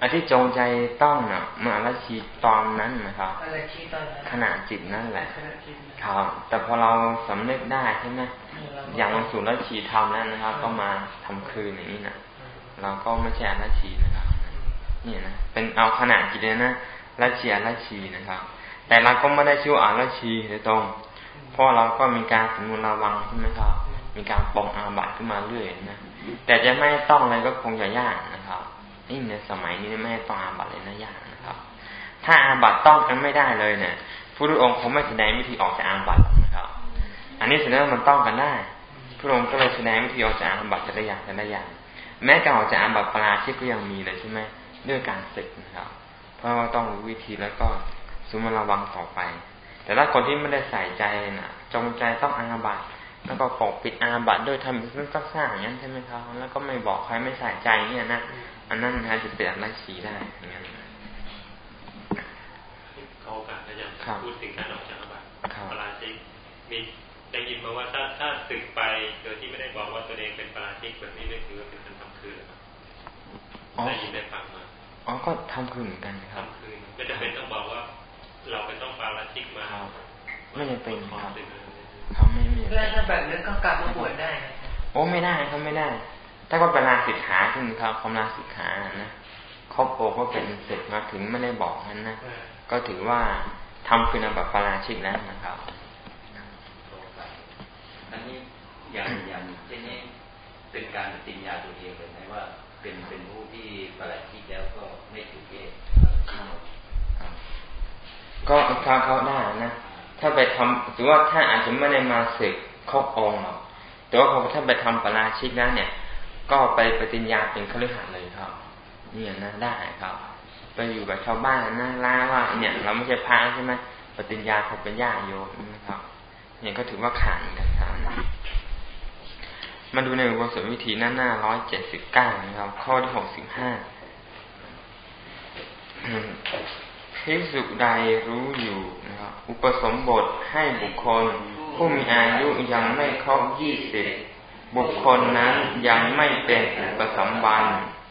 อันที่จงใจต้องเนาะมาละชีตอนนั้นนะครับขณะจิตนั่นแหละครับแต่พอเราสำนึกได้ใช่ไหมอย่างสุรชีทำนั้นนะครับ ก็มาทำคืนอย่างนี้นะเราก็ไม่ใช่ละชีนะครับนี่นะเป็นเอาขณะจิตเลยนะละชีละชีนะครับ แต่เราก็ไม่ได้ชื่ออาละชีโดยตรงเพราะเราก็มีการสมุนระวังใช่ไหมครับ มีการปองอาบัตขึ้นมาเรื่อยนะแต่จะไม่ต้องอะไรก็คงจะยากนะครับ นี่ในสมัยนี้ไม่ต้องอาบัตเลยนะยากนะครับ ถ้าอาบัตต้องกันไม่ได้เลยเนี่ยพระองค์คงไม่แสดงวิธีออกจากอาบัตนะครับ อันนี้แสดงว่ามันต้องกันได้ พระองค์ก็เลยแสดงวิธีออกจากอาบัตแต่ละอย่างแต่ละอย่าง แม้การออกจากอาบัตปราชิกก็ยังมีเลยใช่ไหมด้วยการศึกนะครับ เพราะว่าต้องรู้วิธีแล้วก็สมระวังต่อไป แต่ถ้าคนที่ไม่ได้ใส่ใจนะจงใจต้องอาบัตแล้วก็ปกปิดอาบัตด้วยทำเป็นซักซ่าอย่างนั้นใช่ไหมครับ แล้วก็ไม่บอกใครไม่ใส่ใจเนี่ยนะ อันนั้นนะจะเป็นอะไรชีได้อย่างนั้นเขาโอกาสอาจารย์พูดถึงการออกจากอาบัตปราชิกมีได้ยินมาว่าถ้าถ้าสึกไปโดยที่ไม่ได้บอกว่าตัวเองเป็นปราชิกแบบนี้ไม่ถือว่าเป็นการทำคืนได้ยินได้ฟังมาอ๋อก็ทำคืนเหมือนกันครับทำคืนไม่จำเป็นต้องบอกว่า เราเป็นต้องปราชิกมาไม่จำเป็นครับเขาไม่มีแล้วถ้าแบบนั้นก็กลับมาบวชได้โอ้ไม่ได้เขาไม่ได้ ถ้าก็เป็นลาสิกขาขึ้นครับคำลาสิกขานะครอบครัวก็เป็นเสร็จมาถึงไม่ได้บอกนั้นนะก็ถือว่าทำคือนบัตรปราชิกแล้วนะครับอันนี้อย่างอย่างเช่นนี้เป็นการติญญาตัวเองเลยไหมว่า เป็นเป็นผู้ที่ปราชิกแล้วก็ไม่ถือเกศก็เขาเขาได้นะถ้าไปทำหรือว่าถ้าอาจจะไม่ได้มาศึกครบองค์หรอกแต่ว่าพอถ้าไปทำปราชิกแล้วเนี่ย ก็ไปปฏิญญาเป็นคฤหัสถ์เลยครับ เนี่ยนะได้ครับ ไปอยู่แบบชาวบ้านนะล่าว่า เนี่ย เราไม่ใช่พระใช่ไหมปฏิญญาเขาเป็นญาโยมนะครับ เนี่ยก็ถือว่าขาดกันครับมาดูในอุปสมวิธีหน้าหน้าร้อยเจ็ดสิบเก้านะครับ ข้อที่หกสิบห้าพิสุใดรู้อยู่นะครับ อุปสมบทให้บุคคล ผู้มีอายุยังไม่ครบยี่สิบ บุคคลนั้นยังไม่เป็นอุปสมบัน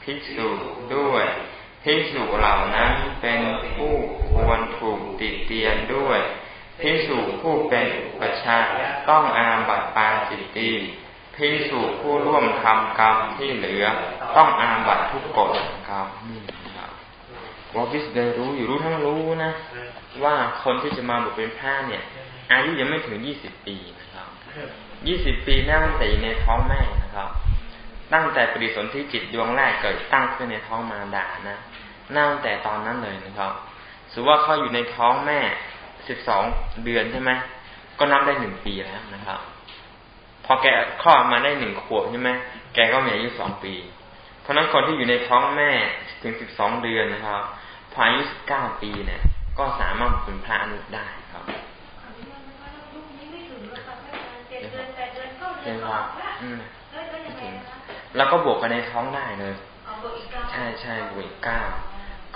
ภิกษุด้วยภิกษุเหล่านั้นเป็นผู้ควรถูกติเตียนด้วยภิกษุผู้เป็นอุปชาต้องอาบัติปาจิตตีภิกษุผู้ร่วมทำกรรมที่เหลือ ต้องอาบัติทุกกฎครับนี่ครับวอพิสเดรู้อยู่รู้ทั้งรู้นะ ว่าคนที่จะมาบวชเป็นพระเนี่ย อายุยังไม่ถึงยี่สิบปีนะครับ ยี่สิบปีนั่งแต่ในท้องแม่นะครับ ตั้งแต่ปฏิสนธิจิตดวงแรกเกิดตั้งขึ้นในท้องมารดานะนั่งแต่ตอนนั้นเลยนะครับถือว่าเขาอยู่ในท้องแม่สิบสองเดือนใช่ไหมก็นับได้หนึ่งปีแล้วนะครับ พอแกคลอดมาได้หนึ่งขวบใช่ไหมแกก็มีอายุสองปี เพราะนั้นคนที่อยู่ในท้องแม่ถึงสิบสองเดือนนะครับพออายุสิบเก้าปีเนี่ย ก็สามารถเป็นพระอนุได้ครับ ใช่ครับอืมแล้วก็บวกกันในท้องได้เลยใช่ใช่บวกอีกเก้า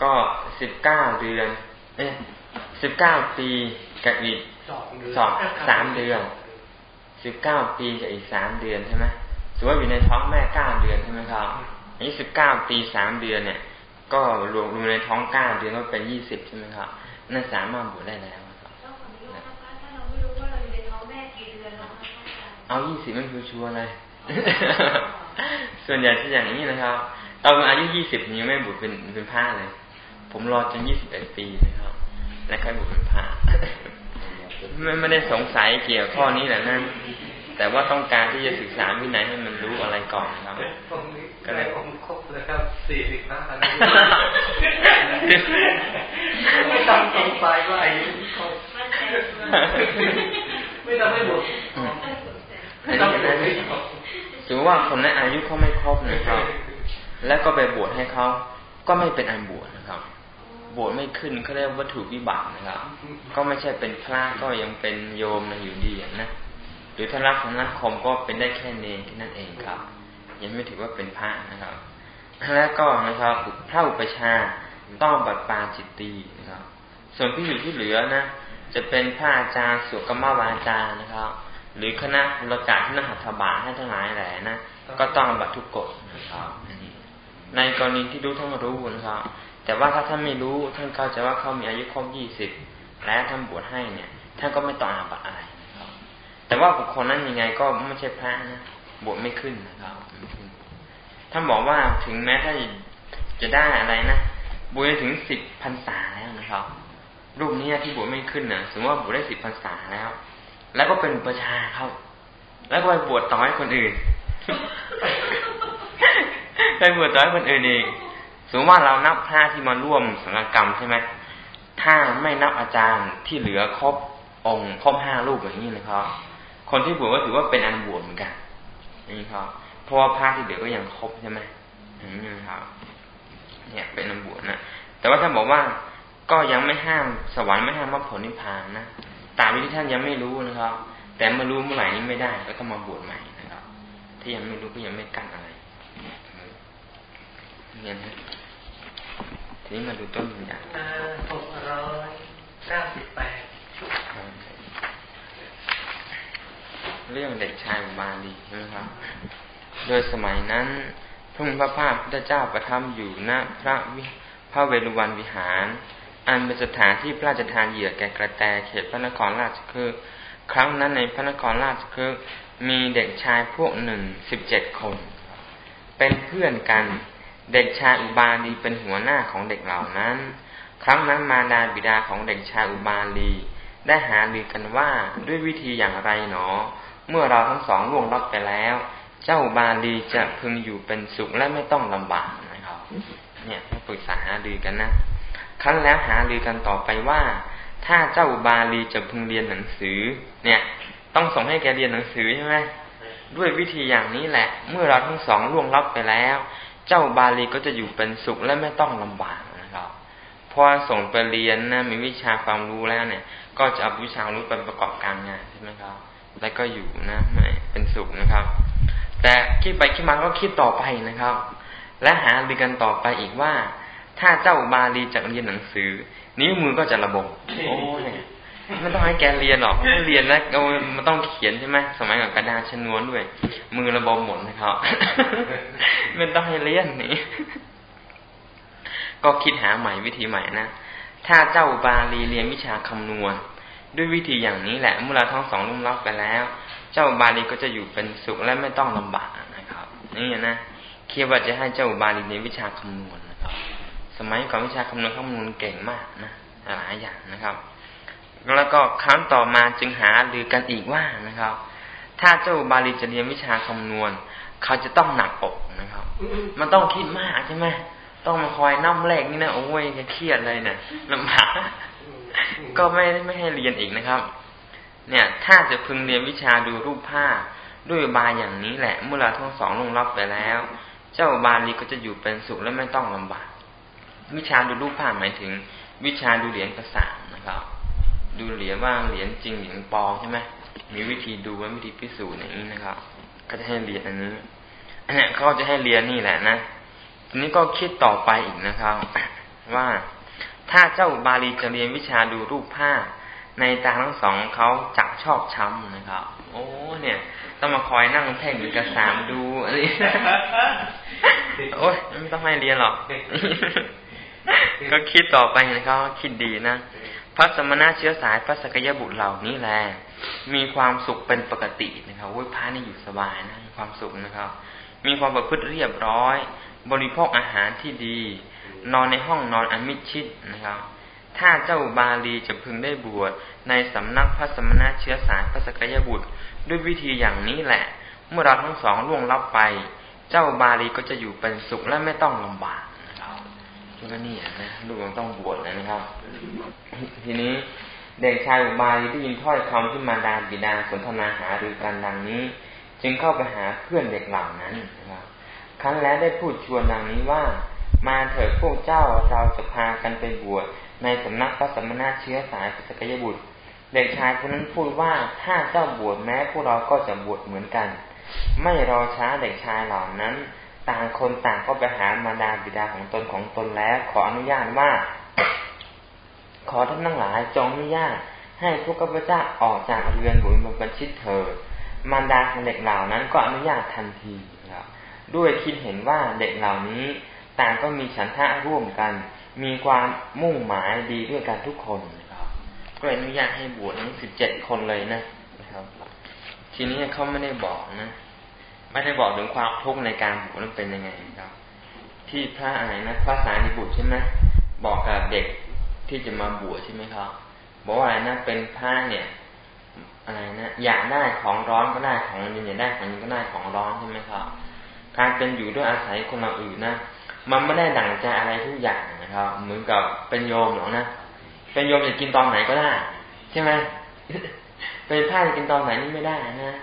ก็สิบเก้าเดือน เอ๊ะสิบเก้าปีกับอีกสองสามเดือนสิบเก้าปีกับอีกสามเดือนใช่ไหมถือว่าอยู่ในท้องแม่เก้าเดือนใช่ไหมครับอันนี้สิบเก้าปีสามเดือนเนี่ย ก็รวมรวมในท้องเก้าเดือนก็เป็นยี่สิบใช่ไหมครับนั่นสามารถบวชได้แล้ว เอายี่สิบมันคือชัวร์เลย ส่วนใหญ่ที่อย่างนี้นะครับตอนอายุยี่สิบยังไม่บุตรเป็นเป็นผ้าเลย ผมรอจนยี่สิบเอ็ดปีนะครับ แล้วค่อยบุตรเป็นผ้าไม่ไม่ได้สงสัยเกี่ยวข้อนี้แหละนั่นแต่ว่าต้องการที่จะศึกษาวินัยให้มันรู้อะไรก่อนครับก็เลยผมครบแล้วครับสี่สิบห้าไม่ต้องสงสัยว่าอายุครบไม่ต้องไม่บุตร ถือว่าคนนั้นอายุเขาไม่ครบนะครับ แล้วก็ไปบวชให้เขาก็ไม่เป็นอันบวชนะครับ บวชไม่ขึ้นเขาเรียกวัตถุวิบัตินะครับ ก็ไม่ใช่เป็นพระก็ยังเป็นโยมนะอยู่ดีนะหรือถ้ารักษณะคมก็เป็นได้แค่เนรที่นั่นเองครับ ยังไม่ถือว่าเป็นพระนะครับแล้วก็นะครับพระอุปชาต้องบัตรปาจิตตีนะครับ ส่วนที่อยู่ที่เหลือนะ จะเป็นพระอาจารย์สุกรรมวาจานะครับ หรือคณะบุรกาคณะหัตถบาให้ทั้งหลายแหละนะก็ต้องบัตรทุกกฎนะครับในกรณีที่รู้ท่านรู้นะครับแต่ว่าถ้าท่านไม่รู้ท่านเข้าใจว่าเขามีอายุครบยี่สิบและท่านบวชให้เนี่ย ท่านก็ไม่ต้องอาบัตอะไรแต่ว่าบุคคลนั้นยังไงก็ไม่ใช่พระนะบวชไม่ขึ้นนะครับท่านบอกว่าถึงแม้ถ้าจะได้อะไรนะบวชถึงสิบพรรษาแล้วนะครับ รูปนี้ที่บวชไม่ขึ้นนะสมมติว่าบวชได้สิบพรรษาแล้ว แล้วก็เป็นประชาเขาแล้วก็ไปบวชต่อให้คนอื่นไปบวชต่อให้คนอื่นเองสมมติว่าเรานับพระที่มาร่วมสังฆกรรมใช่ไหมถ้าไม่นับอาจารย์ที่เหลือครบองค์ครบห้ารูปอย่างนี้นะครับ คนที่บวชก็ถือว่าเป็นอันบวชเหมือนกันนี่ครับเพราะว่าพระที่เหลือก็ยังครบใช่ไหมอย่างนี้นะครับเนี่ยเป็นอันบวชนะแต่ว่าถ้าบอกว่าก็ยังไม่ห้ามสวรรค์ไม่ห้ามมรรคผลนิพพานนะ ตามที่ท่านยังไม่รู้นะครับ แต่มารู้เมื่อไหร่นี้ไม่ได้ก็ต้องมาบวชใหม่นะครับที่ยังไม่รู้ก็ยังไม่กั้นอะไรเนี่ยนะทีนี้มาดูต้นอย่างหกร้อยเก้าสิบแปดเรื่องเด็กชายอุบาลีใช่ไหมครับ โดยสมัยนั้นทุ่งพระภาพพุทธเจ้าประทับอยู่ณพระวิพระเวรุวันวิหาร อันเป็นสถานที่พระราชทานเหยื่อแก่กระแตเขตพระนครราชคฤห์ครั้งนั้นในพระนครราชคฤห์มีเด็กชายพวกหนึ่งสิบเจ็ดคน เป็นเพื่อนกัน เด็กชายอุบาลีเป็นหัวหน้าของเด็กเหล่านั้น ครั้งนั้นมาดาบิดาของเด็กชายอุบาลีได้หาลือกันว่าด้วยวิธีอย่างไรหนอ เมื่อเราทั้งสองล่วงลับไปแล้ว เจ้าอุบาลีจะพึงอยู่เป็นสุขและไม่ต้องลำบากนะครับ เนี่ยปรึกษาหาลือกันนะ ครั้นแล้วหาลือกันต่อไปว่า ถ้าเจ้าบาลีจะพึงเรียนหนังสือ เนี่ย ต้องส่งให้แกเรียนหนังสือใช่ไหมด้วยวิธีอย่างนี้แหละ เมื่อเราทั้งสองล่วงลับไปแล้ว เจ้าบาลีก็จะอยู่เป็นสุขและไม่ต้องลำบากนะครับพอส่งไปเรียนนะมีวิชาความรู้แล้วเนี่ย ก็จะเอาวิชารู้ไปประกอบการงานใช่ไหมครับ แล้วก็อยู่นะไม่เป็นสุขนะครับ แต่คิดไปคิดมาก็คิดต่อไปนะครับ และหาดีกันต่อไปอีกว่า ถ้าเจ้าบาลีจะเรียนหนังสือ นิ้วมือก็จะระบบโอ้ยไม่ต้องให้แกเรียนหรอกไม่เรียนแล้วมันต้องเขียนใช่ไหมสมัยก่อนกระดาษชนวนด้วย มือระบบหมดนะครับไม่ต้องให้เรียนนี่ก็คิดหาใหม่วิธีใหม่นะถ้าเจ้าบาลีเรียนวิชาคำนวณ ด้วยวิธีอย่างนี้แหละเมื่อเราทั้งสองลุ่มลับไปแล้ว เจ้าบาลีก็จะอยู่เป็นสุขและไม่ต้องลำบากนะครับนี่นะคิดว่าจะให้เจ้าบาลีเรียนวิชาคำนวณ สมัยก่อนวิชาคำนวณคำนวณเก่งมากนะหลายอย่างนะครับ แล้วก็ครั้งต่อมาจึงหาหรือกันอีกว่านะครับ ถ้าเจ้าบาลีจะเรียนวิชาคำนวณ เขาจะต้องหนักอกนะครับ มันต้องคิดมากใช่ไหมต้องมาคอยนั่งเลขนี่นะโอ้ยเครียดเลยเนะี่ยลำบากก็ไม่ไม่ให้เรียนอีกนะครับ เนี่ย ถ้าจะพึงเรียนวิชาดูรูปภาพด้วยบาอย่างนี้แหละ เมื่อเราทั้งสองลงรับไปแล้ว เจ้าบาลีก็จะอยู่เป็นสุขและไม่ต้องลำบาก วิชาดูรูปภาพหมายถึง วิชาดูเหรียญกระสานนะครับ ดูเหรียญว่าเหรียญจริงเหรียญปลอมใช่ไหมมีวิธีดูวิธีพิสูจน์อย่างนี้นะครับ ก็จะให้เรียนอันนี้อันนี้เขาจะให้เรียนนี่แหละนะทีนี้ก็คิดต่อไปอีกนะครับ ว่าถ้าเจ้าบาลีจะเรียนวิชาดูรูปภาพในตาทั้งสองเขาจักชอบช้ำนะครับ โอ้เนี่ย ต้องมาคอยนั่งแท่งหรือกระสามดูอะไรโอ้ยไม่ต้องให้เรียนหรอก ก็คิดต่อไปนะครับคิดดีนะพระสมณะเชื้อสายพระสกยบุตรเหล่านี้แหละมีความสุขเป็นปกตินะครับวุ้ยพระนี่อยู่สบายนะมีความสุขนะครับ มีความประพฤติเรียบร้อย บริโภคอาหารที่ดี นอนในห้องนอนอันมิดชิดนะครับ ถ้าเจ้าบาลีจะพึงได้บวชในสำนักพระสมณะเชื้อสายพระสกยบุตร ด้วยวิธีอย่างนี้แหละ เมื่อเราทั้งสองล่วงลับไป เจ้าบาลีก็จะอยู่เป็นสุขและไม่ต้องลำบาก ก็นี่นะลูกต้องบวชนะครับ ทีนี้เด็กชายอุบาลีได้ยินถ้อยคำที่มาดาบิดาสนทนาหาหรือกันดังนี้ จึงเข้าไปหาเพื่อนเด็กเหล่านั้นนะครับครั้นแล้วได้พูดชวนดังนี้ว่า มาเถิดพวกเจ้าเราจะพากันไปบวชในสำนักพระสมณะเชื้อสายสกยบุตร เด็กชายคนนั้นพูดว่าถ้าเจ้าบวชแม้พวกเราก็จะบวชเหมือนกัน ไม่รอช้าเด็กชายเหล่านั้น ต่างคนต่างก็ไปหามารดาบิดาของตนของตนแล้ว ขออนุญาตว่า ขอท่านทั้งหลายจงอนุญาตให้พวกข้าพเจ้าออกจากเรือนบุญบัญชิตเถิดมารดาของเด็กเหล่านั้นก็อนุญาตทันทีครับด้วยคิดเห็นว่าเด็กเหล่านี้ ต่างก็มีฉันทะร่วมกัน มีความมุ่งหมายดีด้วยกันทุกคนครับก็อนุญาตให้บวชทั้งสิบเจ็ดคนเลยนะนะครับ ทีนี้เขาไม่ได้บอกนะ ไม่ได้บอกถึงความทุกข์ในการบวชนั้นเป็นยังไงครับ ที่พระอะไรนะพระสารีบุตรใช่ไหมบอกกับเด็กที่จะมาบวชใช่ไหมครับบอกว่าอะไรนะเป็นพระเนี่ยอะไรนะอยากได้ของร้อนก็ได้ของเย็นอยากได้ของเย็นก็ได้ของร้อนใช่ไหมครับ การเป็นอยู่ด้วยอาศัยคนเราอื่นนะมันไม่ได้ดั่งใจอะไรทุกอย่างนะครับ เหมือนกับเป็นโยมหรอกนะเป็นโยมจะกินตอนไหนก็ได้ ใช่ไหมเป็นพระจะกินตอนไหนนี่ไม่ได้นะ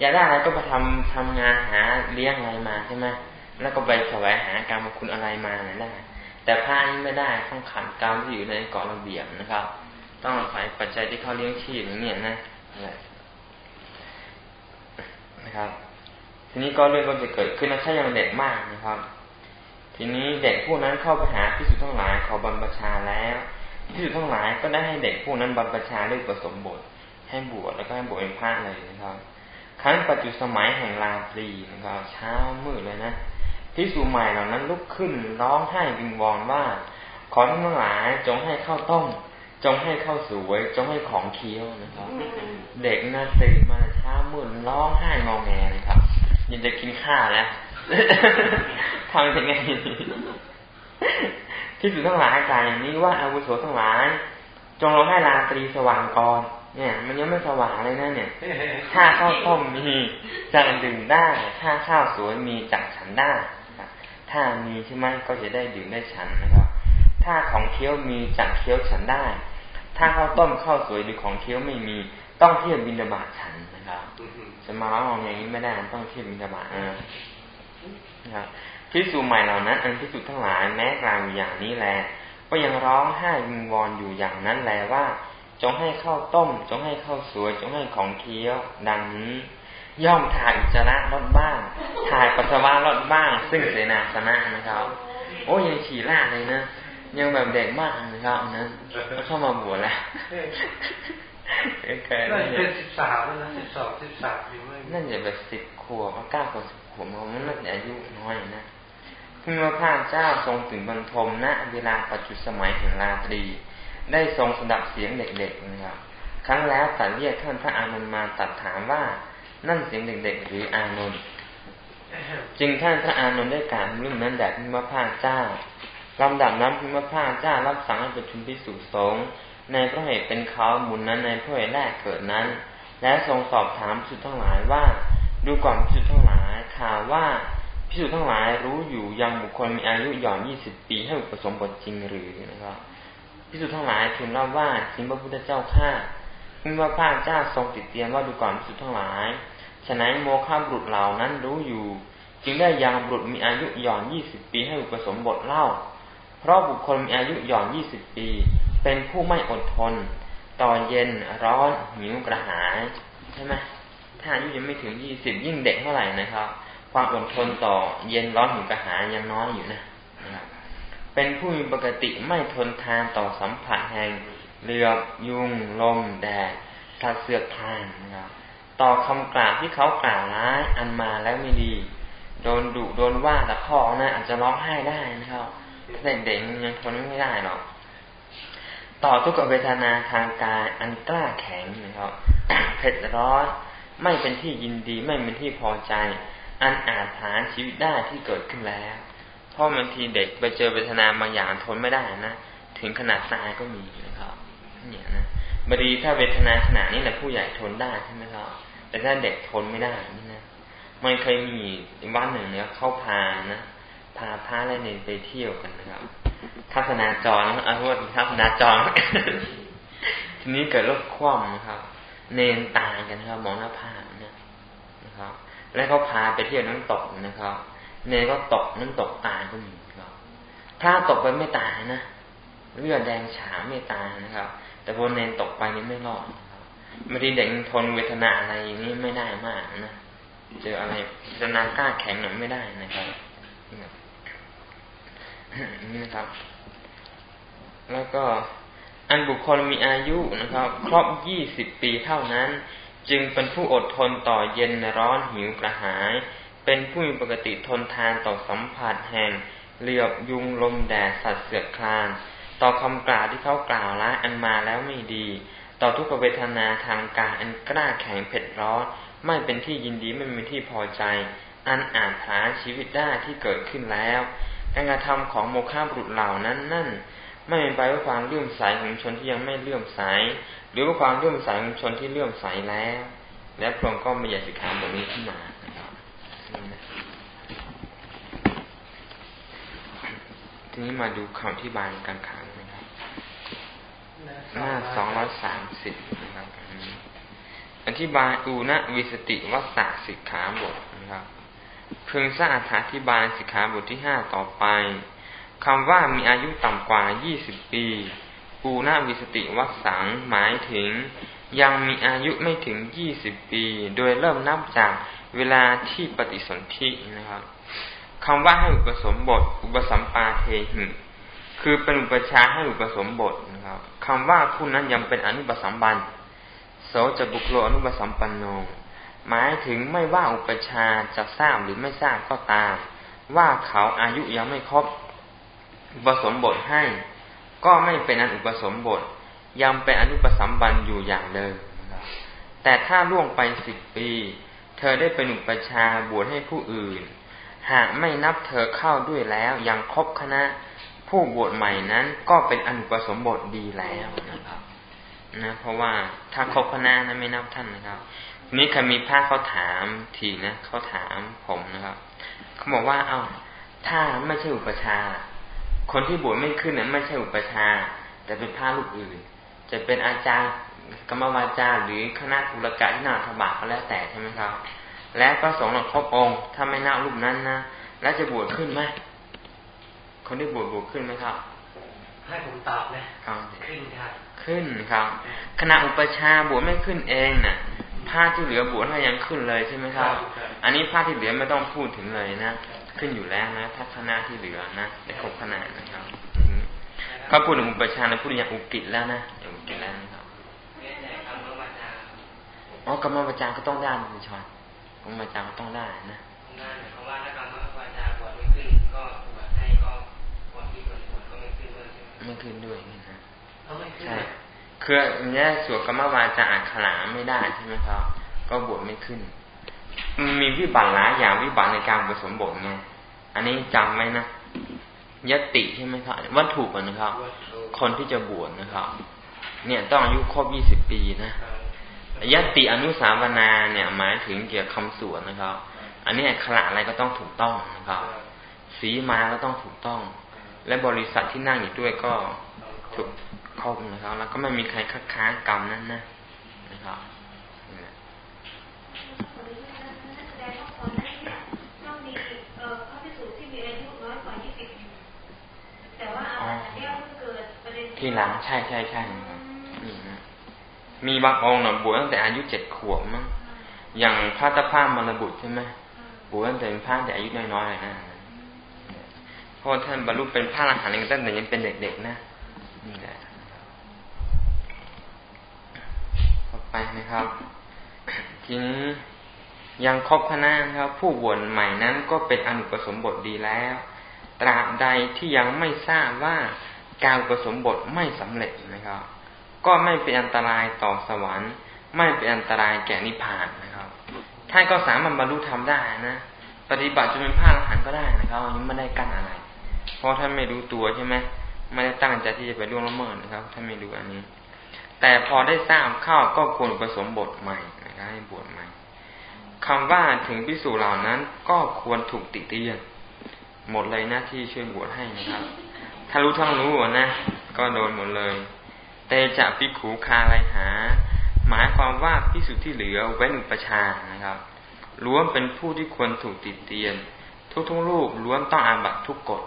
อยากได้อะไรก็ไปทำทำงานหาเลี้ยงอะไรมาใช่ไหมแล้วก็ไปแสวงหากรรมคุณอะไรมาได้ แต่พระนี่ไม่ได้ต้องขันกรรมที่อยู่ในกฎระเบียบนะครับ ต้องอาศัยปัจจัยที่เขาเลี้ยงชีพอย่างนี้นะนะครับ ทีนี้ก็เรื่องก็จะเกิดขึ้นนะถ้ายังเด็กมากนะครับ ทีนี้เด็กผู้นั้นเข้าไปหาพิสุทั้งหลายขอบรรพชาแล้วพิสุทั้งหลายก็ได้ให้เด็กผู้นั้นบรรพชาด้วยผสมบทให้บวชแล้วก็ให้บวชเป็นพระเลยนะครับ ครั้งปัจจุสมัยแห่งลาตรีนะครับเช้ามืดเลยนะพิสุใหม่เหล่านั้นลุกขึ้นร้องไห้วิงวอนว่า ขอท่านทั้งหลายจงให้ข้าวต้ม จงให้ข้าวสวย จงให้ของเคี้ยวนะครับ เด็กน่าตื่นมาเช้ามืดร้องไห้งอแงนะครับยังจะกินข้าวแล้วทำยังไงที่สุดทั้งหลายกล่าวอย่างนี้ว่าอาวุโสทั้งหลาย จงลงให้ลาตรีสว่างก่อน เนี่ย มันยังไม่สว่างเลยนะเนี่ยถ้าข้าวต้มมีจักดื่มได้ ถ้าข้าวสวยมีจักฉันได้ถ้ามีใช่ไหมก็จะได้ดื่มได้ฉันนะครับ ถ้าของเคี้ยวมีจักเคี้ยวฉันได้ ถ้าข้าวต้มข้าวสวยหรือของเคี้ยวไม่มีต้องเทียบบินดาบาฉันนะครับจะมาร้องอย่างนี้ไม่ได้ต้องเทียบบินดาบานะครับพิสูจใหม่เหล่านั้นอันพิสูจทั้งหลายแม้กลางอยู่อย่างนี้แล ก็ยังร้องไห้วิงวอนอยู่อย่างนั้นแลว่า จงให้ข้าวต้ม จงให้ข้าวสวย จงให้ของเคี้ยว ดังนี้ ย่อมถ่ายอุจจาระลดบ้าง ถ่ายปัสสาวะลดบ้าง ซึ่งเสนาสนะนะครับ โอ้ยังฉี่ลาดเลยนะ ยังแบบเด็กมากนะครับนะเข้ามาบวชแล้วเคยนั่นเป็นสิบสามแล้วนะสิบสองสิบสามอยู่ไม่นั่นจะแบบสิบขวบเก้าขวบสิบขวบมันน่าจะอายุน้อยนะพระพาเจ้าทรงถึงบรรทมณเวลาปัจจุสมัยแห่งราตรี ได้ทรงสดับเสียงเด็กๆนะครับครั้งแล้วตัดเรียกท่านพระอานนท์มาตัดถามว่านั่นเสียงเด็กๆหรืออานนท์จึงท่านพระอานนท์ได้กล่าวเรื่องนั้นแด่พิมพาเจ้าลำดับนั้นพิมพาเจ้ารับสั่งให้ประชุมพิสุสงฆ์ในพระเหตุเป็นเขาหมุนนั้นในพระเหตุแรกเกิดนั้น และทรงสอบถามพิสุทั้งหลายว่า ดูก่อนพิสุทั้งหลายข่าวว่าพิสุทั้งหลายรู้อยู่ยังบุคคลมีอายุหย่อนยี่สิบปีให้อุปสมบทจริงหรือนะครับ พิสุทั้งหลายทูลเล่าว่าจริงพระพุทธเจ้าข้าพิมพระพาเจ้าทรงติดเตียนว่าดูก่อนพิสุทั้งหลายฉะนั้นโมฆะบุรุษเหล่านั้นรู้อยู่ จึงได้ยังบุรุษมีอายุหย่อนยี่สิบปีให้อุปสมบทเล่า เพราะบุคคลมีอายุหย่อนยี่สิบปี เป็นผู้ไม่อดทนต่อเย็นร้อนหิวกระหายใช่ไหมถ้าอายุยังไม่ถึงยี่สิบยิ่งเด็กเท่าไหร่นะครับ ความอดทนต่อเย็นร้อนหิวกระหายยังน้อยอยู่นะ เป็นผู้มีปกติไม่ทนทานต่อสัมผัสแห่งเลือยุงลมแดดสัตว์เสือกทานนะครับต่อคำกล่าวที่เขากล่าวร้ายอันมาแล้วไม่ดี โดนดุโดนว่าตะคอกนะอาจจะร้องไห้ได้นะครับแต่เด็กยังทนไม่ได้หรอกต่อทุกขเวทนาทางกายอันกล้าแข็งนะครับเผ็ดร้อนไม่เป็นที่ยินดีไม่เป็นที่พอใจ อันอาจฐานชีวิตได้ที่เกิดขึ้นแล้ว เพราะบางทีเด็กไปเจอเวทนาบางอย่างทนไม่ได้นะถึงขนาดตายก็มีนะครับเนี่ยนะบดีถ้าเวทนาขนาดนี้แหละผู้ใหญ่ทนได้ใช่ไหมครับแต่ถ้าเด็กทนไม่ได้นี่นะมันเคยมีบ้านหนึ่งเนี่ยเข้าพานะพาพาและเนนไปเที่ยวกันนะครับทัศนาจรอาวุธทัศนาจรทีนี้เกิดรถคว่ำนะครับ เนนตายกันครับมองหน้าผาเนี่ยนะครับ แล้วเขาพาไปเที่ยวน้ำตกนะครับ เนยก็ตกนั่นตกตายก็มีครับถ้าตกไปไม่ตายนะเลือดแดงฉาไม่ตายนะครับ แต่พอเนนตกไปนี่ไม่รอดครับไม่ได้เด็กทนเวทนาอะไรอย่างนี้ไม่ได้มากนะเจออะไรเวทนากล้าแข็งหน่อยไม่ได้นะครับนี่นะครับ แล้วก็อันบุคคลมีอายุนะครับ ครบยี่สิบปีเท่านั้น จึงเป็นผู้อดทนต่อเย็นร้อนหิวกระหาย เป็นผู้มีปกติทนทานต่อสัมผัสแห่งเหลือบยุงลมแดดสัตว์เสือคลาน ต่อคำกล่าวที่เขากล่าวละอันมาแล้วไม่ดี ต่อทุกเวทนาทางกายอันกล้าแข็งเผ็ดร้อนไม่เป็นที่ยินดีไม่เป็นที่พอใจ อันอาจหาชีวิตได้ที่เกิดขึ้นแล้ว การกระทำของโมฆะบุรุษเหล่านั้นนั่น ไม่เป็นไปด้วยความเลื่อมใสของชนที่ยังไม่เลื่อมใส หรือว่าความเลื่อมใสของชนที่เลื่อมใสแล้ว และพระองค์ก็มียาสิกขาบทนี้ขึ้นมา ทีนี้มาดูคำที่บายการขังนะครับ หน้าสองร้อยสามสิบนะครับอธิบายอูณวิสติวัสสสิกขาบทนะครับเพึงทราบอธิบายสิกขาบทที่ห้าต่อไปคำว่ามีอายุต่ำกว่ายี่สิบปีอูณวิสติวัสสังหมายถึง ยังมีอายุไม่ถึงยี่สิบปี โดยเริ่มนับจากเวลาที่ปฏิสนธินะครับ คำว่าให้อุปสมบท อุปสัมปาเทหิคือเป็นอุปชาให้อุปสมบทนะครับคำว่าผู้นั้นยังเป็นอนุปสัมบันโสจะบุคโลอนุปสัมปันโน หมายถึงไม่ว่าอุปชาจะทราบหรือไม่ทราบก็ตามว่าเขาอายุยังไม่ครบอุปสมบทให้ ก็ไม่เป็นอนุปสมบท ยังเป็นอนุปสัมบันอยู่อย่างเดิมแต่ถ้าล่วงไปสิบปี เธอได้เป็นอุปชาบวชให้ผู้อื่น หากไม่นับเธอเข้าด้วยแล้วยังครบคณะผู้บวชใหม่นั้นก็เป็นอนุปสมบทดีแล้วนะครับ นะ เพราะว่าถ้าครบคณะนั้นไม่นับท่านนะครับ นี่เคยมีพระเขาถามทีนะเขาถามผมนะครับเขาบอกว่า เอา้าถ้าไม่ใช่อุปชา คนที่บวชไม่ขึ้นนั้นไม่ใช่อุปชา แต่เป็นพระลูกอื่น จะเป็นอาจารย์กรรมวาจาหรือคณะธุรกะที่นาถบาก็แล้วแต่ใช่ไหมครับ และพระสงฆ์ครบองค์ถ้าไม่น่ารูปนั้นนะแล้วจะบวชขึ้นไหมคนที่บวชบวชขึ้นไหมครับให้ผมตอบนะขึ้นครับขึ้นครับขณะอุปชาบวชไม่ขึ้นเองนะ่ะผ้าที่เหลือบวชถ้ายังขึ้นเลยใช่ไหมครับ อันนี้ผ้าที่เหลือไม่ต้องพูดถึงเลยนะขึ้นอยู่แล้วนะถ้าคณะที่เหลือนะในครบขนาดนะครับเขาพูดถึงอุปชาในพูดอย่างอุกิจแล้วนะอย่างอุกิจแล้วนะครับอ๋อกรรมวจาก็ต้องได้คุณชอน รรมจารต้องได้นะได้เพราะว่าถ้าการวาจาบวชไม่ขึ้นก็บวชให้ก็บวชที่บวชก็ไม่ขึ้นด้วยไม่ขึ้นด้วยนี่นะใช่คืออย่างนี้สวดกรรมวาจาอักขระไม่ได้ใช่ไหมครับ ก็บวชไม่ขึ้น มีวิบัติหลายอย่างวิบัติในการผสมบทไงอันนี้จำไหมนะยติใช่ไหมครับวัตถุกันนะครับ คนที่จะบวชนะครับ เนี่ยต้องอายุครบยี่สิบปีนะ ยติอนุสาวนาเนี่ยหมายถึงเกี่ยวกับคำสวดนะครับ อันนี้ขละอะไรก็ต้องถูกต้องนะครับ สีมาก็ต้องถูกต้อง และบริษัทที่นั่งอยู่ด้วยก็ถูกครบนะครับ แล้วก็ไม่มีใครคัดค้านกรรมนั้นนะนะครับที่หลังใช่ใช่ใช่ มีบางองค์เนี่ยบวชตั้งแต่อายุเจ็ดขวบมั้งอย่างพระตาพามรบุตรใช่ไหมบวชตั้งแต่เป็นพระแต่อายุน้อยๆเลยนะเพราะท่านบรรลุเป็นพระอรหันต์ตั้งแต่ยังเป็นเด็กๆนะนี่แหละต่อไปนะครับ ทีนี้ยังครบคณะนครับ ผู้บวชใหม่นั้นก็เป็นอนุปสมบทดีแล้ว ตราบใดที่ยังไม่ทราบว่าการอุปสมบทไม่สำเร็จนะครับ ก็ไม่เป็นอันตรายต่อสวรรค์ ไม่เป็นอันตรายแก่นิพพานนะครับท่านก็สามารถบรรลุธรรมได้นะปฏิบัติจะเป็นพระอรหันต์ก็ได้นะครับยังไม่ได้กั้นอะไร เพราะท่านไม่รู้ตัวใช่ไหมไม่ได้ตั้งใจที่จะไปล่วงละเมิดนะครับท่านไม่รู้อันนี้ แต่พอได้ทราบเข้าก็ควรผสมบทใหม่นะครับให้บวชใหม่คำว่าถึงพิสูจเหล่านั้นก็ควรถูกติเตียนหมดเลยหน้าที่ช่วยบวชให้นะครับ ถ้ารู้ทั้งรู้นะ ก็โดนหมดเลย เตจะพิขูคาไรหา หมายความว่าพิสุที่เหลือเว้นอุปชานะครับล้วนเป็นผู้ที่ควรถูกติดเตียน ทุกทุกรูปล้วนต้องอาบัตทุกกฎ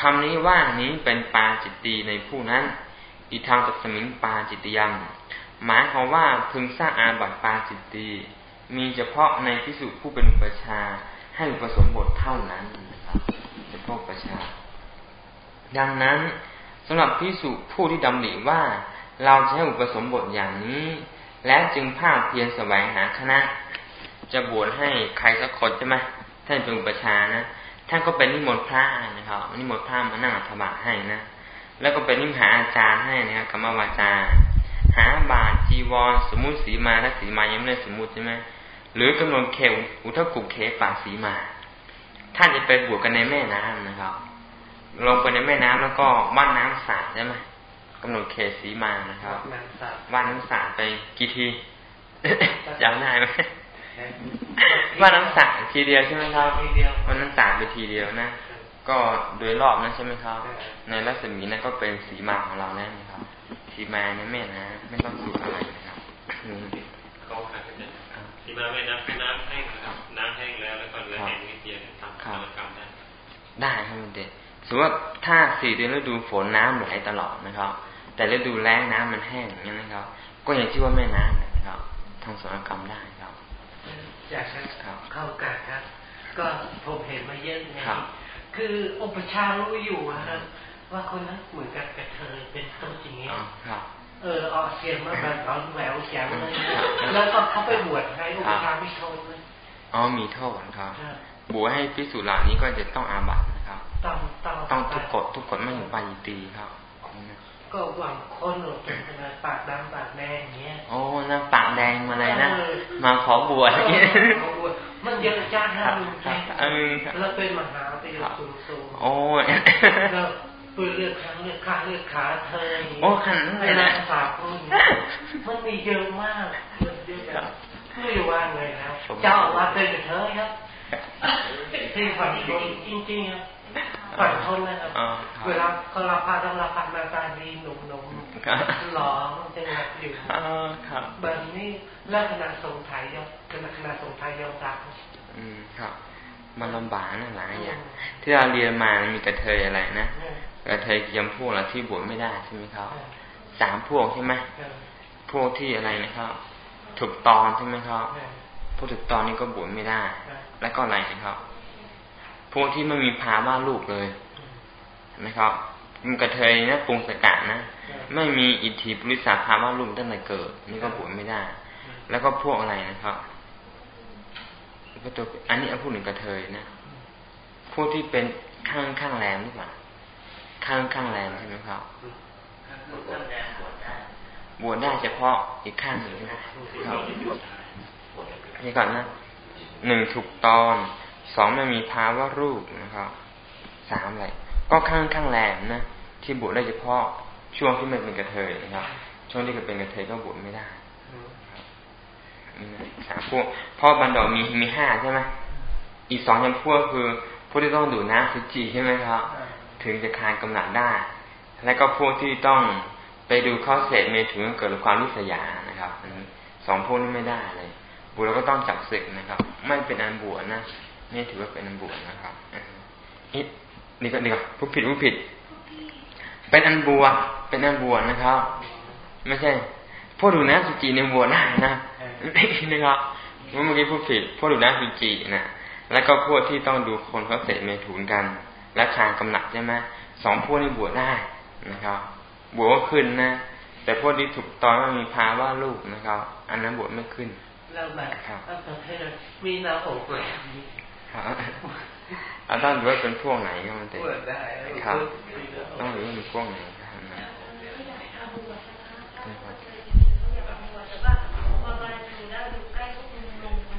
คำนี้ว่านี้เป็นปาจิตตีในผู้นั้นอีทางตัดสมิงปาจิตยัง หมายความว่าพึงสร้างอาบัตปาจิตตีมีเฉพาะในพิสุผู้เป็นอุปชาให้อุปสมบทเท่านั้นนะครับเฉพาะอุปชา ดังนั้น สำหรับพิสุผู้ที่ดำริว่า เราจะให้อุปสมบทอย่างนี้ และจึงภาคเพียรแสวงหาคณะ จะบวชให้ใครสักคนใช่ไหมท่านเป็นอุปชานะท่านก็เป็นนิมนต์พระนะครับนิมนต์พระมานั่งอธบายให้นะแล้วก็เป็นนิมหาอาจารย์ให้นะครับกรรมวาจา หาบาทจีวร สมุติสีมาถ้าสีมายังไม่ได้สมุติใช่ไหมหรือกำหนดเขวอุทกุเขปาสีมา ท่านจะไปบวชกันในแม่น้ำนะครับ ลงไปในแม่น้ำแล้วก็ว่านน้ำสาดใช่ไหมกำหนดเขตสีมานะครับว่านน้ำสาดไปกี่ทีจำได้ไหมว่านน้ำสาดทีเดียวใช่ไหมครับว่านน้ำสาดไปทีเดียวนะ ก็โดยรอบนั้นใช่ไหมครับ ในรัศมีนั้นก็เป็นสีมาของเราแล้วนะครับ สีมาในแม่น้ำไม่ต้องสูดอะไรนะครับเขาขาดสีมาแม่น้ำน้ำแห้งนะครับ น้ำแห้งแล้วแล้วก็เหลือแห้งนิดเดียวทำกรรมกรรมได้ได้ครับเด็ก สมมติว่าถ้าสี่เดือนฤดูฝนน้ำไหลตลอดนะครับ แต่ฤดูแล้งน้ำมันแห้งอย่างนี้นะครับ ก็ยังชื่อว่าแม่น้ำนะครับทางสวนกรรมได้ครับอยากเข้ากันครับ ก็ผมเห็นมาเยอะไงคืออุปชารู้อยู่นะครับว่าคนนั้นเหมือนกับกระเทยเป็นต้นจริงเงี้ยเออออกเสียงมาแบบร้อนแหววแจ๋วเลยแล้วก็เขาไปบวชให้อุปชาไม่โทษเลยอ๋อมีโทษครับบวชให้พิสูจน์เหล่านี้ก็จะต้องอาบัติ นะครับต้องต้องทุกกฎทุกกฎไม่อยู่ปายิตีครับก็หวังคนหลุดเป็นปากดำปากแดงอย่างเงี้ยโอ้นะปากแดงมาเลยนะมาขอบวชอย่างเงี้ยมันเยอะจ้าฮะแล้วเป็นมหาประโยชน์สูงโอ้ยแล้วเปืนเลือดขาเลือดขาเลือดขาเธอโอ้ขันเลยนะฝากคนมันมีเยอะมากเยอะแบบไม่ว่าไงครับเจ้าว่าเป็นเธอครับที่ฝันจริงๆครับ ฝันทนนะครับเวลาเขารับพาต้องรับพามาตาดีหนุ่มหนุ่มหล่อจังหวะอยู่แบบนี้เลิกคณะทรงไทยยกคณะคณะทรงไทยยอมรับอืมครับ มันลำบากนะหลายอย่างที่เราเรียนมามีกระเทยอะไรนะกระเทยยำพวกเราที่บวชไม่ได้ใช่ไหมครับสามพวกใช่ไหมพวกที่อะไรนะครับ ถูกตอนใช่ไหมครับพวกถูกตอนนี้ก็บวชไม่ได้ แล้วก็อะไรนะครับ พวกที่ไม่มีภาวะลูกเลยนะครับมันกระเทยนะปรุงสกัดนะไม่มีอิทธิปริสาภาวะลูกตั้งแต่เกิด นี่ก็บวชไม่ได้ แล้วก็พวกอะไรนะครับก็ตัวอันนี้เอาพูดถึงกระเทยนะพวกที่เป็นข้างข้างแรมหรือเปล่าข้างข้างแรมใช่ไหมครับบวชได้เฉพาะอีกข้างหนึ่งครับนี่ก่อนนะหนึ่งถูกตอน สองไม่มีภาวะรูปนะครับสามอะไรก็ข้างข้างแรมนะที่บวชได้เฉพาะช่วงที่มันเป็นกระเทยนะครับ ช่วงที่เป็นกระเทยก็บวชไม่ได้สามพวกพ่อบันดอกมีมีห้าใช่ไหมอีกสองจำพวกคือพวกที่ต้องดูน้ำสุจิใช่ไหมครับ ถึงจะคานกำหนัดได้ และก็พวกที่ต้องไปดูข้อเศษเมถุนเกิดความริษยานะครับสองพวกนี้ไม่ได้เลยบวชเราก็ต้องจับศึกนะครับ ไม่เป็นอันบวชนะ นี่ถือว่าเป็นอันบวชนะครับนี่นี่ก็นี่ก็ผู้ผิดผู้ผิด เป็นอันบวชเป็นอันบวชนะครับ ไม่ใช่พวกดูนะสุจีในบวชได้นะนะครับเมื่อกี้ผู้ผิดพวกดูนะสุจีนะแล้วก็พวกที่ต้องดูคนเขาเสร็จเมถุนกัน และคางกำหนักใช่ไหมสองพวกนี้บวชได้นะครับ บวชก็ขึ้นนะแต่พวกที่ถูกตอนว่ามีพาว่าลูกนะครับ อันนั้นบวชไม่ขึ้นแล้วแบบมีนาอกเลย อาต้องดูว่าเป็นพวกไหนก็มันเต็มครับ ต้องดูว่าเป็นพวกไหน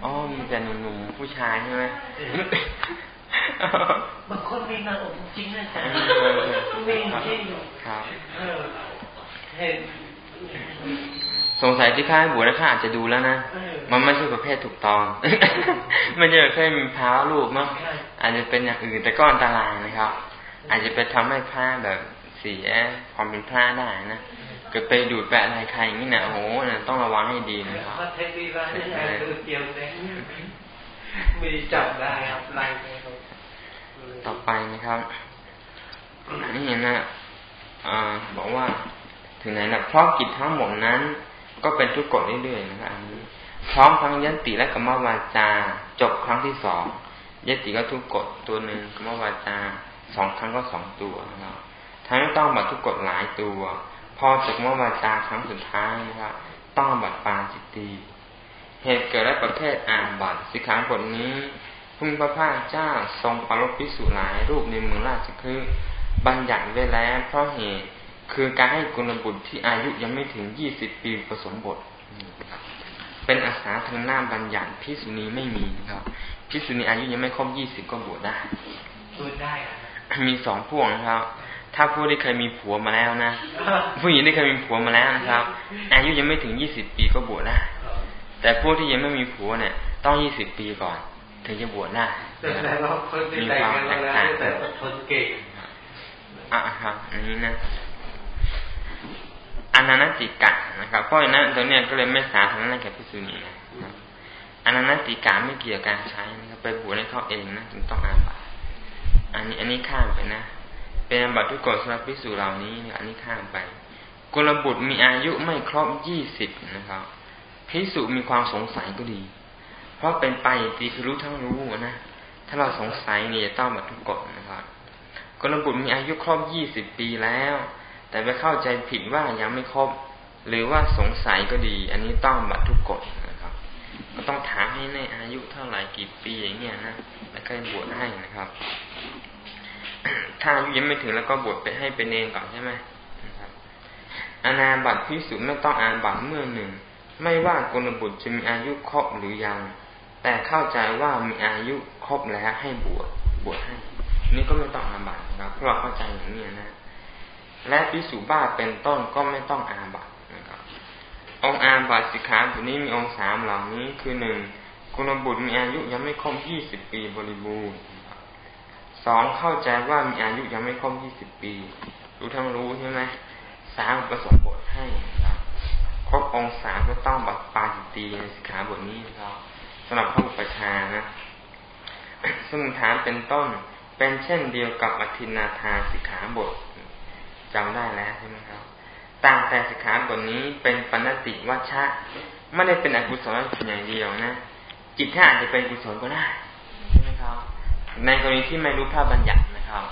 อ๋อมีแต่หนุ่มๆผู้ชายใช่ไหมบางคนมีนาอกจริงนะจ๊ะมีจริงครับเห็น สงสัยที่ข้าบวชแล้วข้าอาจจะดูแล้วนะมันไม่ใช่ประเภทถูกต้องไม่ใช่ประเภทมีพาวลูกเนาะอาจจะเป็นอย่างอื่นแต่ก็อันตรายนะครับ อาจจะไปทำให้ผ้าแบบเสียความเป็นผ้าได้นะเกิดไปดูดแปะอะไรใครอย่างนี้นะโอ้โหต้องระวังให้ดีนะครับเทคนิคอะไรเกี่ยวเมีจับได้ครับไล่ต่อไปนะครับนี่นะบอกว่าถึงไหนนะเพราะกิจทั้งหมดนั้น ก็เป็นทุกกฎเรื่อยๆนะครับอันนี้ พร้อมทั้งยันติและกรรมวาจา จบครั้งที่สองยันติก็ทุกกฎตัวหนึ่งกรรมวาจาสองครั้งก็สองตัวนะครับทั้งต้องบัตรทุกกฎหลายตัว พอจากมวาจาครั้งสุดท้ายนะครับต้องบัตรปาจิตตีเหตุเกิดและประเภทอ่านบัตรสิขาบทนี้พุทธพระเจ้าทรงปรลบพิสุหลายรูปในเมืองราชคือบัญญัติไว้แล้วเพราะเหตุ คือการให้กุลบุตรที่อายุยังไม่ถึงยี่สิบปีผสมบท เป็นอาสาทางหน้าบัญญัติพิสุนีไม่มีครับพิสุนีอายุยังไม่ครบยี่สิบก็บวชได้บวชได้มีสองพวกนะครับ ถ้าผู้ที่เคยมีผัวมาแล้วนะผู้หญิงที่เคยมีผัวมาแล้วนะครับ อายุยังไม่ถึงยี่สิบปีก็บวชได้แต่ผู้ที่ยังไม่มีผัวเนี่ย ต้องยี่สิบปีก่อน ถึงจะบวชได้มีความแตกต่างแต่คนเก่งอะครับอันนี้นะ อนันติกะนะครับเพราะฉะนั้นตัวเนี้ยก็เลยไม่สาธารณะแก่พิสุนีนะอนันติกะไม่เกี่ยวกับการใช้นะครับไปบวชให้เขาเองนะจึงต้องอาบัตอันนี้อันนี้ข้ามไปนะ เป็นอาบัตทุกกฎสำหรับพิสูจเหล่านี้นอันนี้ข้ามไปกุลบุตรมีอายุไม่ครบยี่สิบนะครับพิสูจมีความสงสัยก็ดี เพราะเป็นไปตีคือรู้ทั้งรู้นะถ้าเราสงสัยเนี่ยจะต้องบัตทุกกฎนะครับกุลบุตรมีอายุครบยี่สิบปีแล้ว แต่ไปเข้าใจผิดว่ายังไม่ครบ หรือว่าสงสัยก็ดี อันนี้ต้องบัตรทุกกฎนะครับ ก็ต้องถามให้ในอายุเท่าไหร่กี่ปีอย่างเงี้ยนะแล้วก็บวชให้นะครับ ถ้าอายุยังไม่ถึงแล้วก็บวชไปให้เป็นเองก่อนใช่ไหมนะครับอนาบัตพิสุไม่ต้องอ่านบัตรเมื่อหนึ่ง ไม่ว่ากุลบุตรจะมีอายุครบหรือยัง แต่เข้าใจว่ามีอายุครบแล้วให้บวชบวชให้ นี่ก็ไม่ต้องอ่านบัตรนะครับเพราะเราเข้าใจอย่างนี้นะ และพิสุบ้าเป็นต้นก็ไม่ต้องอาบัตนะครับ องอาบัตสิกขาบทนี้มีองค์สามเหล่านี้คือหนึ่งคุณบุตรมีอายุยังไม่ครบยี่สิบปีบริบูรณ์สองเข้าใจว่ามีอายุยังไม่ครบยี่สิบปี รู้ทั้งรู้ใช่ไหมสามประสงบทให้ครับครบองค์สามก็ต้องบัตปาจิตีในสิกขาบทนี้ครับสำหรับพระอุปชานะสมุทฐานเป็นต้นเป็นเช่นเดียวกับอธินาทาสิกขาบท จำได้แล้วใช่ไหมครับ ต่างแต่สิกขาบทนี้เป็นปณติวัชชะ ไม่ได้เป็นอกุศลอย่างเดียวนะ จิตถ้าอาจจะเป็นกุศลก็ได้ใช่ไหมครับ ในกรณีที่ไม่รู้ภาพบัญญัตินะครับ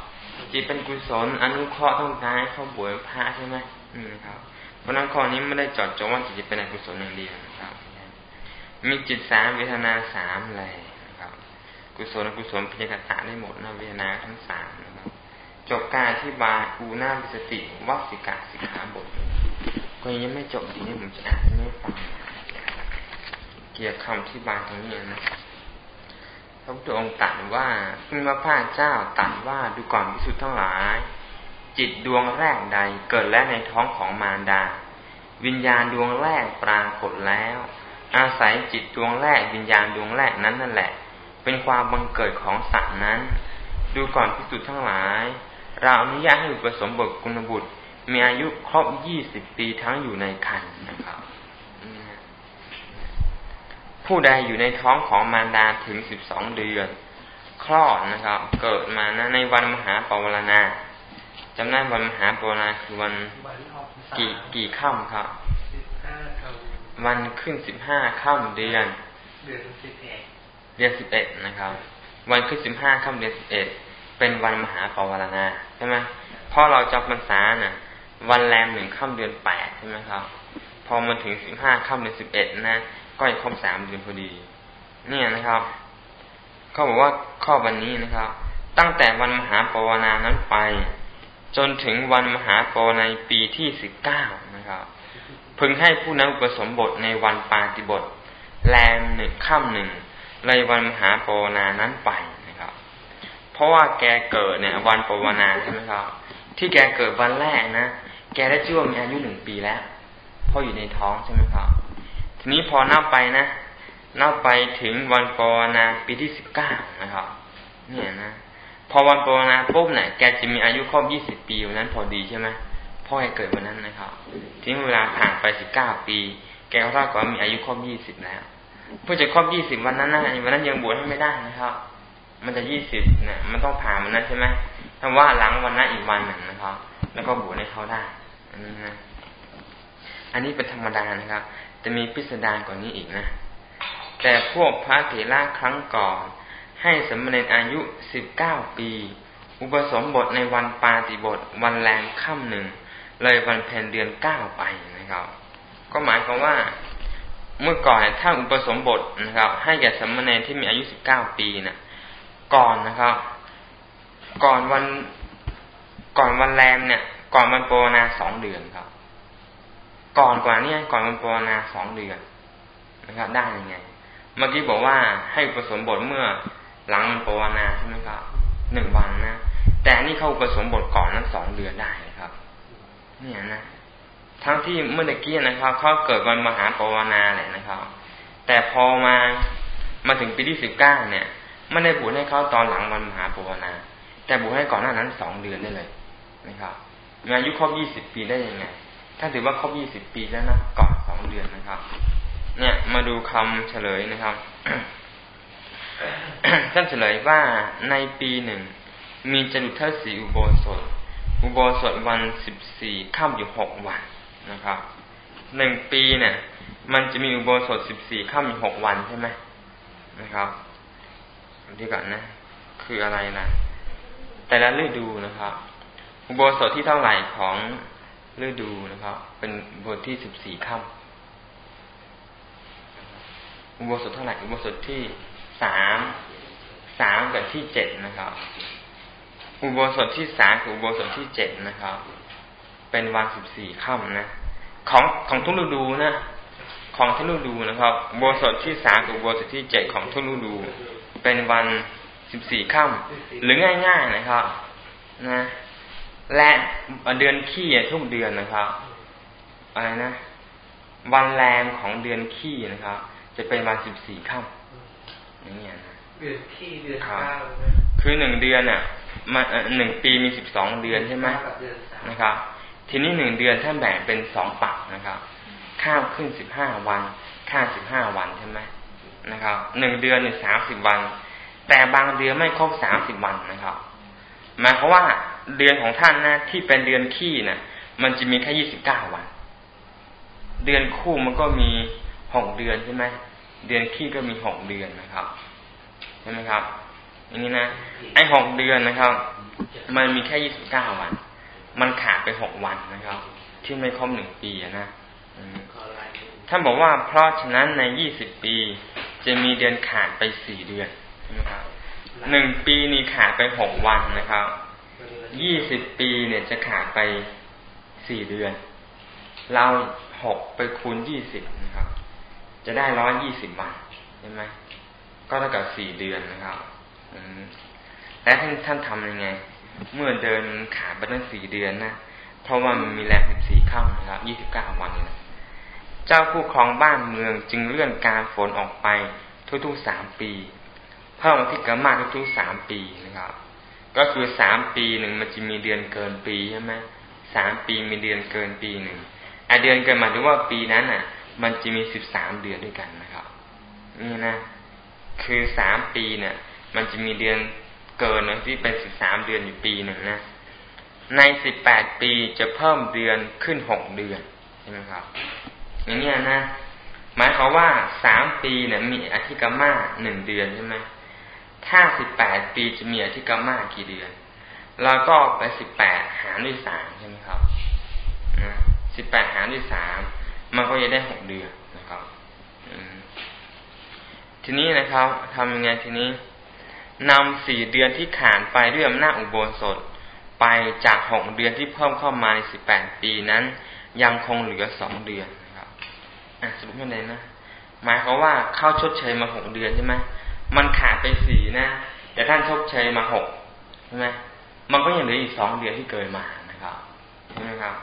จิตเป็นกุศลอนุเคราะห์ต้องการให้เขาบวชพระใช่ไหมอืมครับ เพราะนั้นข้อนี้ไม่ได้จอดจงว่าจิตจะเป็นอกุศลอย่างเดียวนะครับ มีจิตสามเวทนาสามเลยนะครับ กุศลอกุศลพิจารณาได้หมดนะเวทนาทั้งสามนะ จบการที่บาอูนาวิสติวัสิกาสิกขาบทก็ยังไม่จบทีนี้ผมจะอ่านให้ฟังเกี่ยวกับคำที่บาตรงนี้นะพระพุทธองค์ตรัสว่าพระพาเจ้าตรัสว่าดูก่อนพิสุทธ์ทั้งหลาย จิตดวงแรกใดเกิดแล้วในท้องของมารดา วิญญาณดวงแรกปรากฏแล้ว อาศัยจิตดวงแรกวิญญาณดวงแรกนั้นนั่นแหละ เป็นความบังเกิดของสัตว์นั้น ดูก่อนพิสุทธ์ทั้งหลาย เราอนุญาตให้อุปสมบทกุณบุตร มีอายุครบยี่สิบปีทั้งอยู่ในคันนะครับ ผู้ใดอยู่ในท้องของมารดาถึงสิบสองเดือน คลอดนะครับ เกิดมานะในวันมหาปวารณาจำได้วันมหาปวารณาคือวันกี่กี่ค่ำครับวันขึ้นสิบห้าค่ำเดือน เดือนสิบเอ็ดเดือนสิบเอ็ดนะครับ วันขึ้นสิบห้าค่ำเดือนสิบเอ็ด เป็นวันมหาปวารณาใช่ไหมเพราะเราจำพรรษาน่ะ วันแรมหนึ่งค่ำเดือนแปดใช่ไหมครับ พอมาถึงสิบห้าค่ำเดือนสิบเอ็ดนะ ก็ครบสามเดือนพอดี เนี่ยนะครับเขาบอกว่าข้อวันนี้นะครับ ตั้งแต่วันมหาปวารณานั้นไป จนถึงวันมหาปวารณาปีที่สิบเก้านะครับพึงให้ผู้นั้นอุปสมบทในวันปาติบทแรมหนึ่งค่ำหนึ่งในวันมหาปวารณานั้นไป ราะว่าแกเกิดเนี่ย วันปวนาใช่ไหมครับ ที่แกเกิดวันแรกนะแกได้ชื่อว่ามีอายุหนึ่งปีแล้วเพราะอยู่ในท้องใช่ไหมครับ ทีนี้พอนับไปนะนับไปถึงวันปวนาปีที่สิบเก้านะครับ เนี่ยนะพอวันปวนาปุ๊บเนี่ยแกจะมีอายุครบยี่สิบปีวันนั้นพอดีใช่ไหมพ่อแกเกิดวันนั้นนะครับทิ้งเวลาผ่านไปสิบเก้าปี แกก็เท่ากับมีอายุครบยี่สิบแล้วเพื่อจะครบยี่สิบวันนั้นนะวันนั้นยังบวชให้ไม่ได้นะครับ มันจะยี่สิบเนี่ยมันต้องผ่านมันนั้นใช่ไหมถ้าว่าหลังวันนั้นอีกวันหนึ่งนะครับ แล้วก็บวชให้เขาได้ อันนี้นะอันนี้เป็นธรรมดานะครับ จะมีพิสดารกว่านี้อีกนะ แต่พวกพระเถระครั้งก่อน ให้สมณเณรอายุสิบเก้าปี อุปสมบทในวันปาติบท วันแรงค่ำหนึ่ง เลยวันเพ็ญเดือนเก้าไปนะครับ ก็หมายความว่าเมื่อก่อนถ้าอุปสมบทนะครับ ให้แก่สมณเณรที่มีอายุสิบเก้าปีนะ่ะ ก่อนนะครับ ก่อนวัน ก่อนวันแรมเนี่ย ก่อนวันโปรนาสองเดือนครับ ก่อนกว่านี้ก่อนวันโปรนาสองเดือนนะครับ ได้ยังไง เมื่อกี้บอกว่าให้ผสมบทเมื่อหลังมันโปรนาใช่ไหมครับหนึ่งวันนะแต่นี่เขาผสมบทก่อนนั้นสองเดือนได้ครับ เนี่ยนะทั้งที่เมื่อกี้นะครับเขาเกิดวันมหาปวนาเลยนะครับ แต่พอมามาถึงปีที่สิบเก้าเนี่ย ไม่ได้บวชให้เขาตอนหลังวันมหาปวนา แต่บวชให้ก่อนหน้านั้นสองเดือนได้เลยนะครับมีอายุครบยี่สิบปีได้ยังไง ถ้าถือว่าครบยี่สิบปีแล้วนะก่อนสองเดือนนะครับ เนี่ยมาดูคำเฉลยนะครับท่านเฉลยว่าในปีหนึ่งมีจดุทศีอุโบสถ อุโบสถวันสิบสี่ข้ามอยู่หกวันนะครับหนึ่งปีเนี่ย มันจะมีอุโบสถสิบสี่ข้ามอยู่หกวันใช่ไหมนะครับ ดีก่อนนะ คืออะไรนะแต่ละฤดูนะครับอุโบสถที่เท่าไหร่ของฤดูนะครับ เป็นบทที่สิบสี่ข้ามอุโบสถเท่าไหร่อุโบสถที่สามสามกับที่เจ็ดนะครับ อุโบสถที่สามกับอุโบสถที่เจ็ดนะครับ เป็นวันสิบสี่ค่ำนะของของทุกฤดูนะ ของทุกฤดูนะครับ อุโบสถที่สามกับอุโบสถที่เจ็ดของทุกฤดู เป็นวันสิบสี่ค่ำหรือง่ายๆนะครับ นะ และเดือนขี้ทุกเดือนนะครับอะไรนะวันแรมของเดือนขี้นะครับ จะเป็นวันสิบสี่ค่ำอย่างนี้นะเดือนที่เดือนเก้าคือหนึ่งเดือนอะมาหนึ่งปีมีสิบสองเดือนใช่ไหมนะครับ ทีนี้หนึ่งเดือนท่านแบ่งเป็นสองปักนะครับ ข้าวขึ้นสิบห้าวัน ข้าวสิบห้าวันใช่ไหม นะครับหนึ่งเดือนเนี่ยสามสิบวัน แต่บางเดือนไม่ครบสามสิบวันนะครับหมายความว่าเดือนของท่านนะที่เป็นเดือนขี้นะ่ะมันจะมีแค่ยี่สิบเก้าวัน เดือนคู่มันก็มีหกเดือนใช่ไหมเดือนขี้ก็มีหกเดือนนะครับใช่ไหมครับอย่างนี้นะไอ้หกเดือนนะครับ มันมีแค่ยี่สิบเก้าวัน มันขาดไปหกวันนะครับ ที่ไม่ครบหนึ่งปีนะท่านบอกว่าเพราะฉะนั้นในยี่สิบปี จะมีเดือนขาดไปสี่เดือนใช่ไหมครับหนึ่งปีนี่ขาดไปหกวันนะครับ ยี่สิบปีเนี่ยจะขาดไปสี่เดือน เราหกไปคูณยี่สิบนะครับ จะได้ร้อยยี่สิบวันใช่ไหม ก็เท่ากับสี่เดือนนะครับและท่านท่านทำยังไง เมื่อเดินขาไปตั้งสี่เดือนนะ เพราะว่ามันมีแรงสิบสี่ค่ำนะครับยี่สิบเก้าวันนะเจ้าผู้ครองบ้านเมืองจึงเลื่อนการฝนออกไปทุกๆสามปี เพิ่มที่กรมาทุกๆสามปีนะครับ ก็คือสามปีหนึ่งมันจะมีเดือนเกินปีใช่ไหมสามปีมีเดือนเกินปีหนึ่งไอเดือนเกินหมายถึงว่าปีนั้นอะ มันจะมีสิบสามเดือนด้วยกันนะครับ นี่นะ คือสามปีเนี่ย มันจะมีเดือนเกินนะที่เป็นสิบสามเดือนอยู่ปีหนึ่งนะ ในสิบแปดปีจะเพิ่มเดือนขึ้นหกเดือนใช่ไหมครับ อย่างนี้นะหมายความว่าสามปีเนี่ยมีอธิกรรมาหนึ่งเดือนใช่ไหมถ้าสิบแปดปีจะมีอธิกรรมากี่เดือนเราก็ไปสิบแปดหารด้วยสามใช่ไหมครับสิบแปดหารด้วยสามมันก็จะได้หกเดือนนะครับทีนี้นะครับทำยังไงทีนี้นำสี่เดือนที่ขาดไปด้วยอำนาจอุโบสถไปจากหกเดือนที่เพิ่มเข้ามาในสิบแปดปีนั้น ยังคงเหลือสองเดือน สรุปยังไงนะหมายความว่าเข้าชดเชยมาหกเดือนใช่ไหมมันขาดไปสี่นะแต่ท่านชดเชยมาหกใช่ไหมมันก็ยังเหลืออีกสองเดือนที่เกิดมานะครับใช่ไหมครับ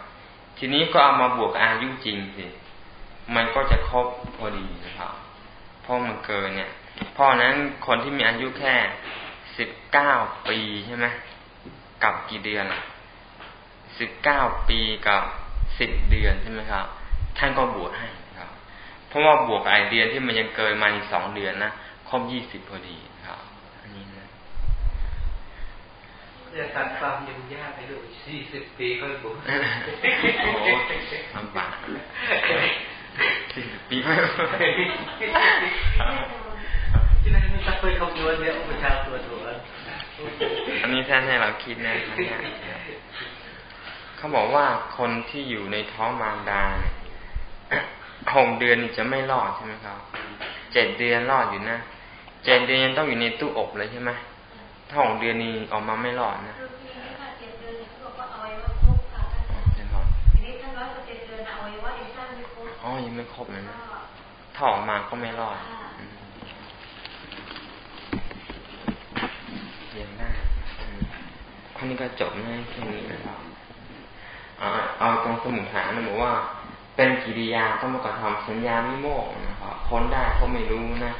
ทีนี้ก็เอามาบวกอายุจริงสิมันก็จะครบพอดีนะครับเพราะมันเกินเนี่ยเพราะนั้นคนที่มีอายุแค่สิบเก้าปีใช่ไหมกับกี่เดือนล่ะสิบเก้าปีกับสิบเดือนใช่ไหมครับ ท่านก็บวชให้ เพราะว่าบวกไอเดือนที่มันยังเกินมาอีกสองเดือนนะครบยี่สิบพอดีจะตัดความยุ่งยากไปดูสี่สิบปีก็บุญโอ้ลำบากสี่สิบปีไม่ที่นั่นไม่ต้องไปคำนวณเนี่ยอุปชาตัวตัวอันนี้ท่านให้เราคิดนะเขาบอกว่าคนที่อยู่ในท้องมารดา หกเดือนจะไม่รอดใช่ไหมครับเจ็ดเดือนรอดอยู่นะเจ็ดเดือนต้องอยู่ในตู้อบเลยใช่ไหมถ้าหกเดือนนี้ออกมาไม่รอดนะอ๋อยังไม่ครบเลยนะถ้าออกมาก็ไม่รอดเรียนได้ข้อนี้ก็จบง่ายแค่นี้นะครับเอาตรงสมุนฐานนะบอกว่า เป็นกิริยาต้องมากระทำสัญญาไม่โมกนะครับพ้นได้เพราะไม่รู้นะ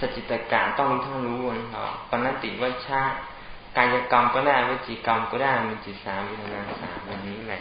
สจิตกรต้องรู้ทั้งรู้นะครับปณติวัชชากายกรรมก็ได้วิจิกรรมก็ได้มีจิตสามวิญญาณสามแบบนี้แหละ